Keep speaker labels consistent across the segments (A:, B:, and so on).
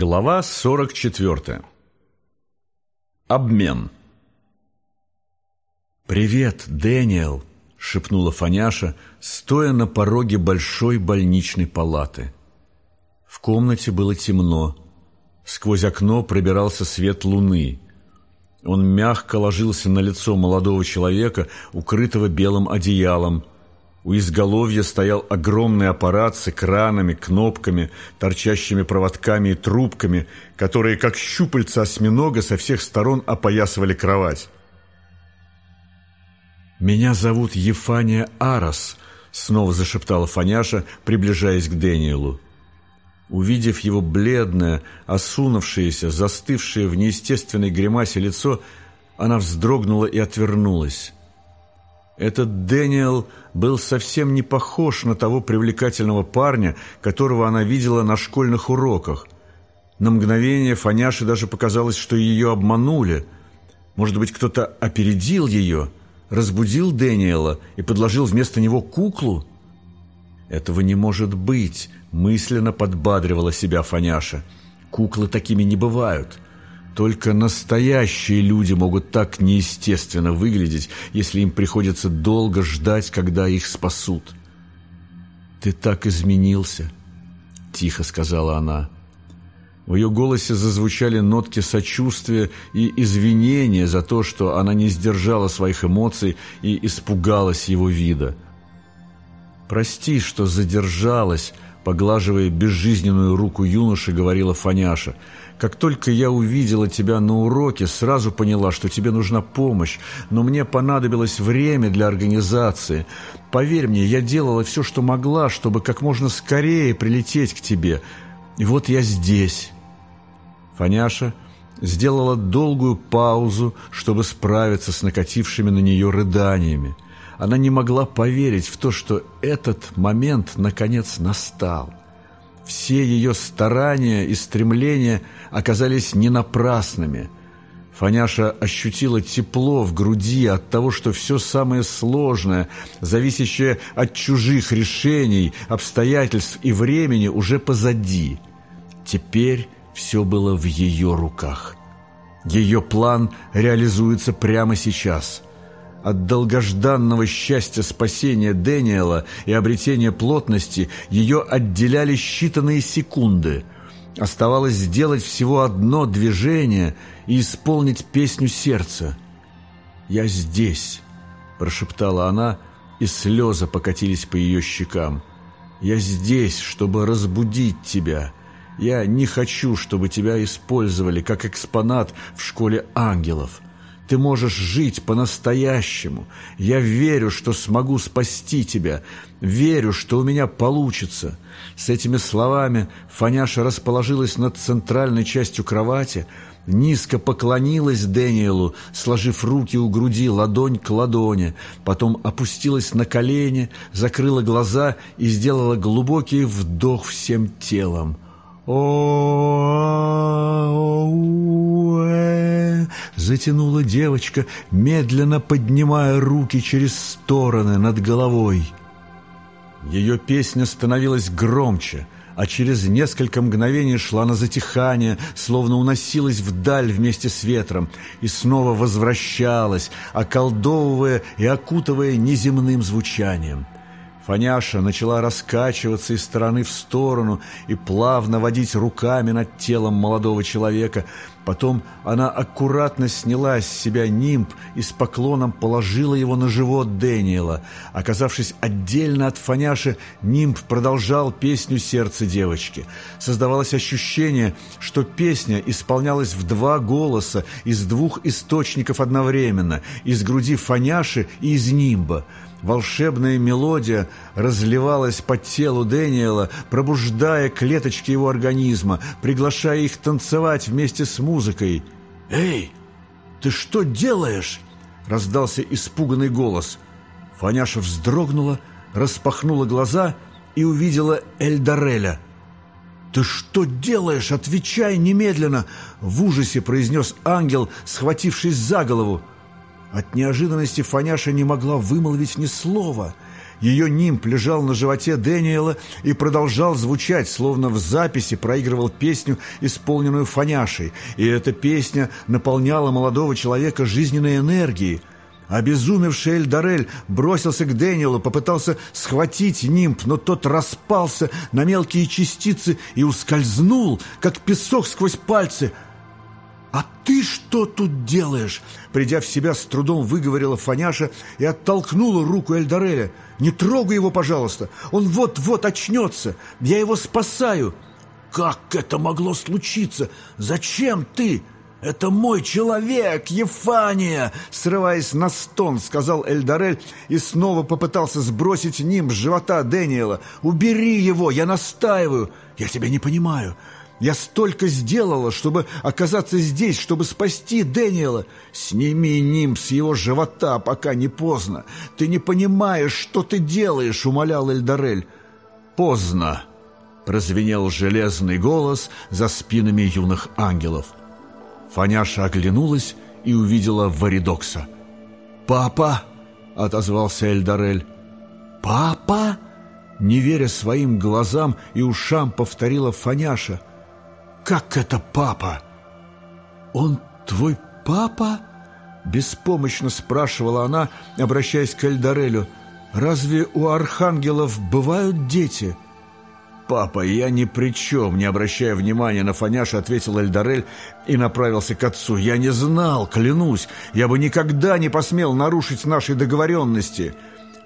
A: Глава 44. Обмен.
B: «Привет, Дэниел!» — шепнула Фаняша, стоя на пороге большой больничной палаты. В комнате было темно. Сквозь окно пробирался свет луны. Он мягко ложился на лицо молодого человека, укрытого белым одеялом — у изголовья стоял огромный аппарат с экранами, кнопками, торчащими проводками и трубками, которые, как щупальца осьминога, со всех сторон опоясывали кровать. «Меня зовут Ефания Арос», — снова зашептала Фаняша, приближаясь к Дэниелу. Увидев его бледное, осунувшееся, застывшее в неестественной гримасе лицо, она вздрогнула и отвернулась. Этот Дэниел был совсем не похож на того привлекательного парня, которого она видела на школьных уроках. На мгновение Фаняше даже показалось, что ее обманули. Может быть, кто-то опередил ее, разбудил Дэниела и подложил вместо него куклу? «Этого не может быть», — мысленно подбадривала себя Фаняша. «Куклы такими не бывают». Только настоящие люди могут так неестественно выглядеть, если им приходится долго ждать, когда их спасут. «Ты так изменился», — тихо сказала она. В ее голосе зазвучали нотки сочувствия и извинения за то, что она не сдержала своих эмоций и испугалась его вида. «Прости, что задержалась», — поглаживая безжизненную руку юноши, говорила Фаняша — как только я увидела тебя на уроке, сразу поняла, что тебе нужна помощь, но мне понадобилось время для организации. Поверь мне, я делала все, что могла, чтобы как можно скорее прилететь к тебе. И вот я здесь». Фаняша сделала долгую паузу, чтобы справиться с накатившими на нее рыданиями. Она не могла поверить в то, что этот момент наконец настал. Все ее старания и стремления оказались не напрасными. Фаняша ощутила тепло в груди от того, что все самое сложное, зависящее от чужих решений, обстоятельств и времени, уже позади. Теперь все было в ее руках. Ее план реализуется прямо сейчас – от долгожданного счастья спасения Дэниела и обретения плотности ее отделяли считанные секунды. Оставалось сделать всего одно движение и исполнить песню сердца. «Я здесь», — прошептала она, и слезы покатились по ее щекам. «Я здесь, чтобы разбудить тебя. Я не хочу, чтобы тебя использовали как экспонат в школе ангелов». Ты можешь жить по-настоящему. Я верю, что смогу спасти тебя. Верю, что у меня получится». С этими словами Фаняша расположилась над центральной частью кровати, низко поклонилась Дэниелу, сложив руки у груди ладонь к ладони, потом опустилась на колени, закрыла глаза и сделала глубокий вдох всем телом. О затянула девочка, медленно поднимая руки через стороны над головой. Ее песня становилась громче, а через несколько мгновений шла на затихание, словно уносилась вдаль вместе с ветром, и снова возвращалась, околдовывая и окутывая неземным звучанием – Фаняша начала раскачиваться из стороны в сторону и плавно водить руками над телом молодого человека. Потом она аккуратно сняла с себя нимб и с поклоном положила его на живот Дэниела. Оказавшись отдельно от Фаняши, нимб продолжал песню сердца девочки. Создавалось ощущение, что песня исполнялась в два голоса из двух источников одновременно, из груди Фаняши и из нимба. Волшебная мелодия разливалась по телу Дэниела, пробуждая клеточки его организма, приглашая их танцевать вместе с музыкой. «Эй, ты что делаешь?» — раздался испуганный голос. Фаняша вздрогнула, распахнула глаза и увидела Эльдареля. «Ты что делаешь? Отвечай немедленно!» — в ужасе произнес ангел, схватившись за голову. От неожиданности Фаняша не могла вымолвить ни слова. Ее нимб лежал на животе Дэниела и продолжал звучать, словно в записи проигрывал песню, исполненную фаняшей, и эта песня наполняла молодого человека жизненной энергией. Обезумевший Эльдарель бросился к Дэниелу, попытался схватить нимб, но тот распался на мелкие частицы и ускользнул, как песок сквозь пальцы – «А ты что тут делаешь?» Придя в себя, с трудом выговорила Фаняша и оттолкнула руку Эльдореля. «Не трогай его, пожалуйста! Он вот-вот очнется! Я его спасаю!» «Как это могло случиться? Зачем ты?» «Это мой человек, Ефания!» Срываясь на стон, сказал Эльдарель и снова попытался сбросить ним с живота Дэниела. «Убери его, я настаиваю!» «Я тебя не понимаю!» Я столько сделала, чтобы оказаться здесь, чтобы спасти Дэниела. Сними ним с его живота, пока не поздно. Ты не понимаешь, что ты делаешь, умолял Эльдарель. Поздно, прозвенел железный голос за спинами юных ангелов. Фаняша оглянулась и увидела Варидокса. «Папа!» — отозвался Эльдарель. «Папа?» Не веря своим глазам и ушам, повторила Фаняша — «Как это папа?» «Он твой папа?» Беспомощно спрашивала она, обращаясь к Эльдарелю. «Разве у архангелов бывают дети?» «Папа, я ни при чем!» Не обращая внимания на Фаняша, ответил Эльдарель и направился к отцу. «Я не знал, клянусь! Я бы никогда не посмел нарушить нашей договоренности!»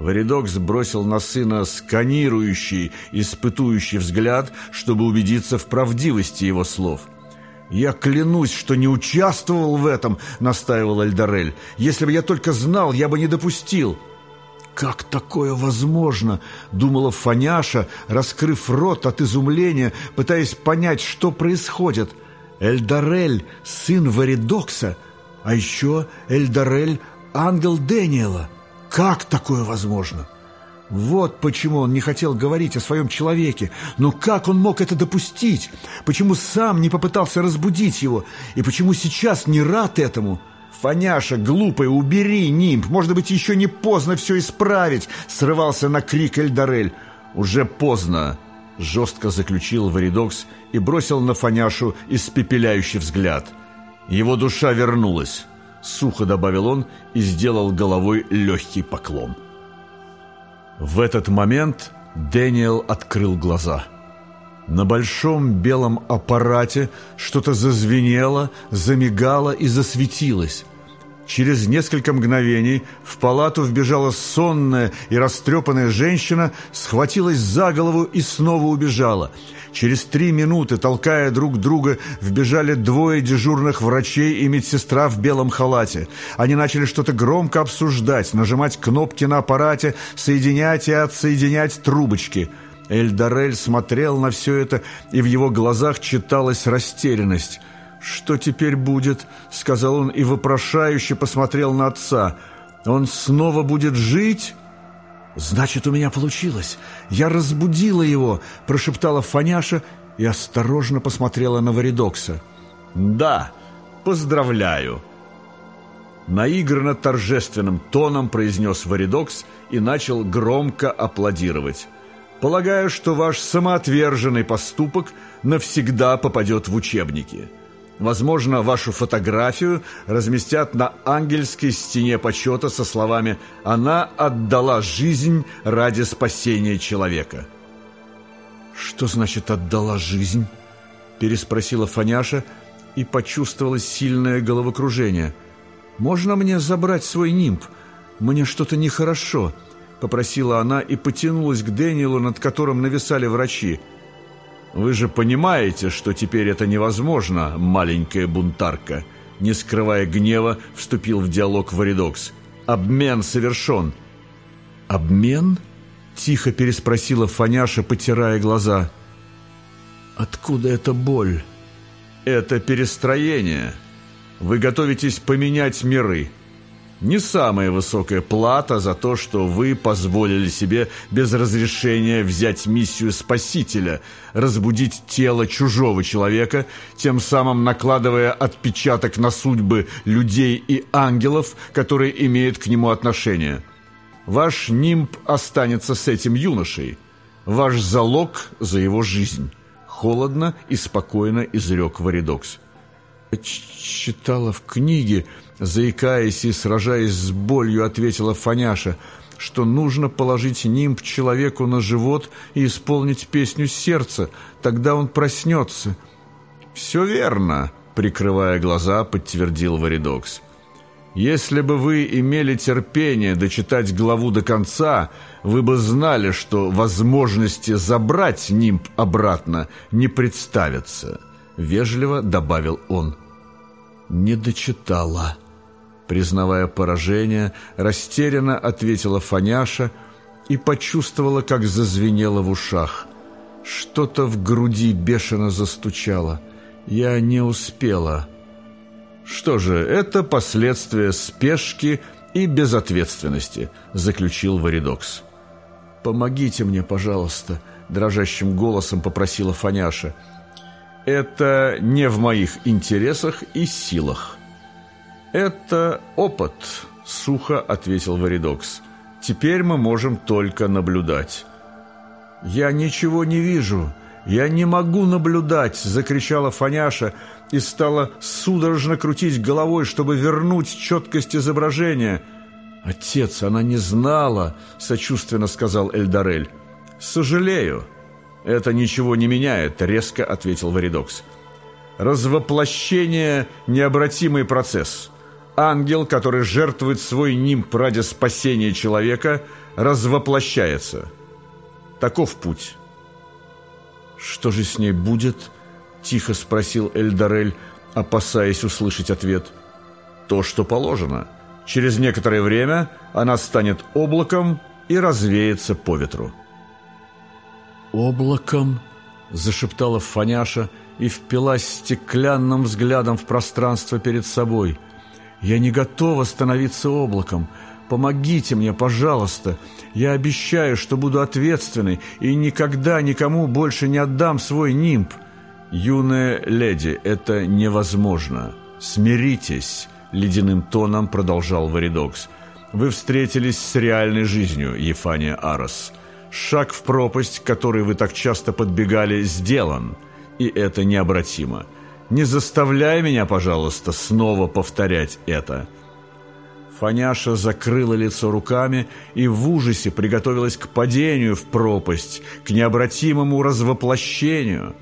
B: Варидок сбросил на сына сканирующий, испытующий взгляд, чтобы убедиться в правдивости его слов. «Я клянусь, что не участвовал в этом», — настаивал Эльдарель. «Если бы я только знал, я бы не допустил». «Как такое возможно?» — думала Фаняша, раскрыв рот от изумления, пытаясь понять, что происходит. «Эльдарель — сын Варидокса, а еще Эльдарель — ангел Дэниела». Как такое возможно? Вот почему он не хотел говорить о своем человеке. Но как он мог это допустить? Почему сам не попытался разбудить его? И почему сейчас не рад этому? «Фаняша, глупая, убери нимб! Может быть, еще не поздно все исправить!» Срывался на крик Эльдарель. «Уже поздно!» Жестко заключил Варидокс и бросил на Фаняшу испепеляющий взгляд. Его душа вернулась. Сухо добавил он и сделал головой легкий поклон. В этот момент Дэниел открыл глаза. На большом белом аппарате что-то зазвенело, замигало и засветилось. Через несколько мгновений в палату вбежала сонная и растрепанная женщина, схватилась за голову и снова убежала. Через три минуты, толкая друг друга, вбежали двое дежурных врачей и медсестра в белом халате. Они начали что-то громко обсуждать, нажимать кнопки на аппарате, соединять и отсоединять трубочки. Эльдарель смотрел на все это, и в его глазах читалась растерянность. «Что теперь будет?» — сказал он и вопрошающе посмотрел на отца. «Он снова будет жить?» «Значит, у меня получилось. Я разбудила его», — прошептала Фаняша и осторожно посмотрела на Варидокса. «Да, поздравляю». Наигранно торжественным тоном произнес Варидокс и начал громко аплодировать. «Полагаю, что ваш самоотверженный поступок навсегда попадет в учебники». Возможно, вашу фотографию разместят на ангельской стене почета со словами «Она отдала жизнь ради спасения человека». «Что значит «отдала жизнь»?» переспросила Фаняша и почувствовала сильное головокружение. «Можно мне забрать свой нимб? Мне что-то нехорошо», попросила она и потянулась к Дэниелу, над которым нависали врачи. «Вы же понимаете, что теперь это невозможно, маленькая бунтарка?» Не скрывая гнева, вступил в диалог Варидокс. «Обмен совершен». «Обмен?» – тихо переспросила Фаняша, потирая глаза. «Откуда эта боль?» «Это перестроение. Вы готовитесь поменять миры не самая высокая плата за то, что вы позволили себе без разрешения взять миссию спасителя, разбудить тело чужого человека, тем самым накладывая отпечаток на судьбы людей и ангелов, которые имеют к нему отношение. Ваш нимб останется с этим юношей. Ваш залог за его жизнь. Холодно и спокойно изрек Варидокс. «Читала в книге», заикаясь и сражаясь с болью, ответила Фаняша, что нужно положить нимб человеку на живот и исполнить песню сердца, тогда он проснется. «Все верно», — прикрывая глаза, подтвердил Варидокс. «Если бы вы имели терпение дочитать главу до конца, вы бы знали, что возможности забрать нимб обратно не представится», — вежливо добавил он. «Не дочитала», — признавая поражение, растерянно ответила Фаняша и почувствовала, как зазвенело в ушах. Что-то в груди бешено застучало. Я не успела. «Что же, это последствия спешки и безответственности», — заключил Варидокс. «Помогите мне, пожалуйста», — дрожащим голосом попросила Фаняша. «Это не в моих интересах и силах». «Это опыт», — сухо ответил Варидокс. «Теперь мы можем только наблюдать». «Я ничего не вижу. Я не могу наблюдать!» — закричала Фаняша и стала судорожно крутить головой, чтобы вернуть четкость изображения. «Отец, она не знала!» — сочувственно сказал Эльдарель. «Сожалею. Это ничего не меняет», — резко ответил Варидокс. «Развоплощение — необратимый процесс. Ангел, который жертвует свой нимб ради спасения человека, развоплощается». Таков путь. «Что же с ней будет?» – тихо спросил Эльдарель, опасаясь услышать ответ. «То, что положено. Через некоторое время она станет облаком и развеется по ветру». «Облаком?» – зашептала Фаняша и впилась стеклянным взглядом в пространство перед собой. «Я не готова становиться облаком. Помогите мне, пожалуйста. Я обещаю, что буду ответственной и никогда никому больше не отдам свой нимб. Юная леди, это невозможно. Смиритесь, ледяным тоном продолжал Варидокс. Вы встретились с реальной жизнью, Ефания Арос. Шаг в пропасть, к которой вы так часто подбегали, сделан, и это необратимо. Не заставляй меня, пожалуйста, снова повторять это. Фаняша закрыла лицо руками и в ужасе приготовилась к падению в пропасть, к необратимому развоплощению.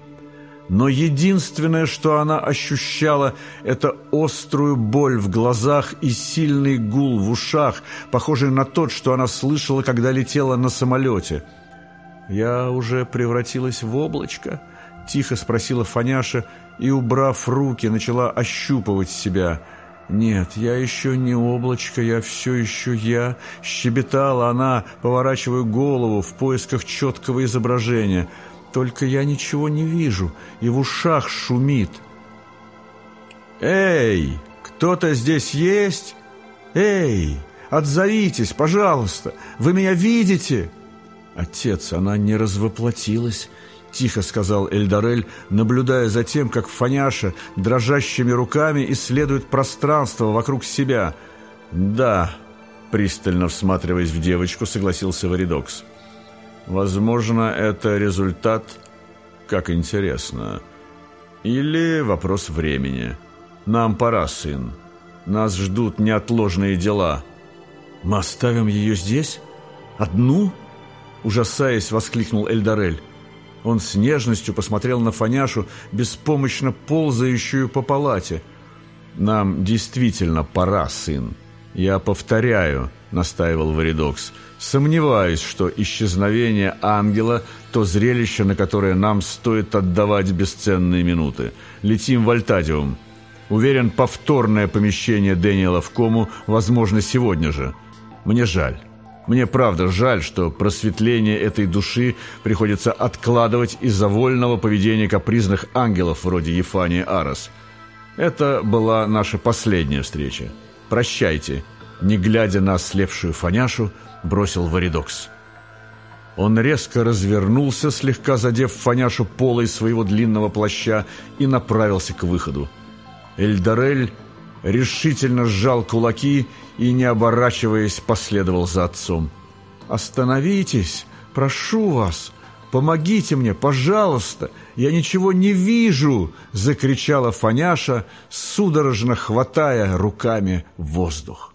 B: Но единственное, что она ощущала, это острую боль в глазах и сильный гул в ушах, похожий на тот, что она слышала, когда летела на самолете. «Я уже превратилась в облачко?» – тихо спросила Фаняша и, убрав руки, начала ощупывать себя – «Нет, я еще не облачко, я все еще я», — щебетала она, поворачивая голову в поисках четкого изображения. «Только я ничего не вижу, и в ушах шумит». «Эй, кто-то здесь есть? Эй, отзовитесь, пожалуйста, вы меня видите?» Отец, она не развоплотилась, — тихо сказал Эльдарель, наблюдая за тем, как Фаняша дрожащими руками исследует пространство вокруг себя. «Да», — пристально всматриваясь в девочку, согласился Варидокс. «Возможно, это результат, как интересно. Или вопрос времени. Нам пора, сын. Нас ждут неотложные дела». «Мы оставим ее здесь? Одну?» Ужасаясь, воскликнул Эльдарель. Он с нежностью посмотрел на Фаняшу, беспомощно ползающую по палате. «Нам действительно пора, сын. Я повторяю», — настаивал Варидокс. «Сомневаюсь, что исчезновение ангела — то зрелище, на которое нам стоит отдавать бесценные минуты. Летим в Альтадиум. Уверен, повторное помещение Дэниела в кому возможно сегодня же. Мне жаль». Мне правда жаль, что просветление этой души приходится откладывать из-за вольного поведения капризных ангелов вроде Ефании Арос. Это была наша последняя встреча. Прощайте, не глядя на ослепшую Фаняшу, бросил Варидокс. Он резко развернулся, слегка задев Фаняшу полой своего длинного плаща, и направился к выходу. Эльдарель решительно сжал кулаки и, не оборачиваясь, последовал за отцом. «Остановитесь! Прошу вас! Помогите мне, пожалуйста! Я ничего не вижу!» — закричала Фаняша, судорожно хватая руками воздух.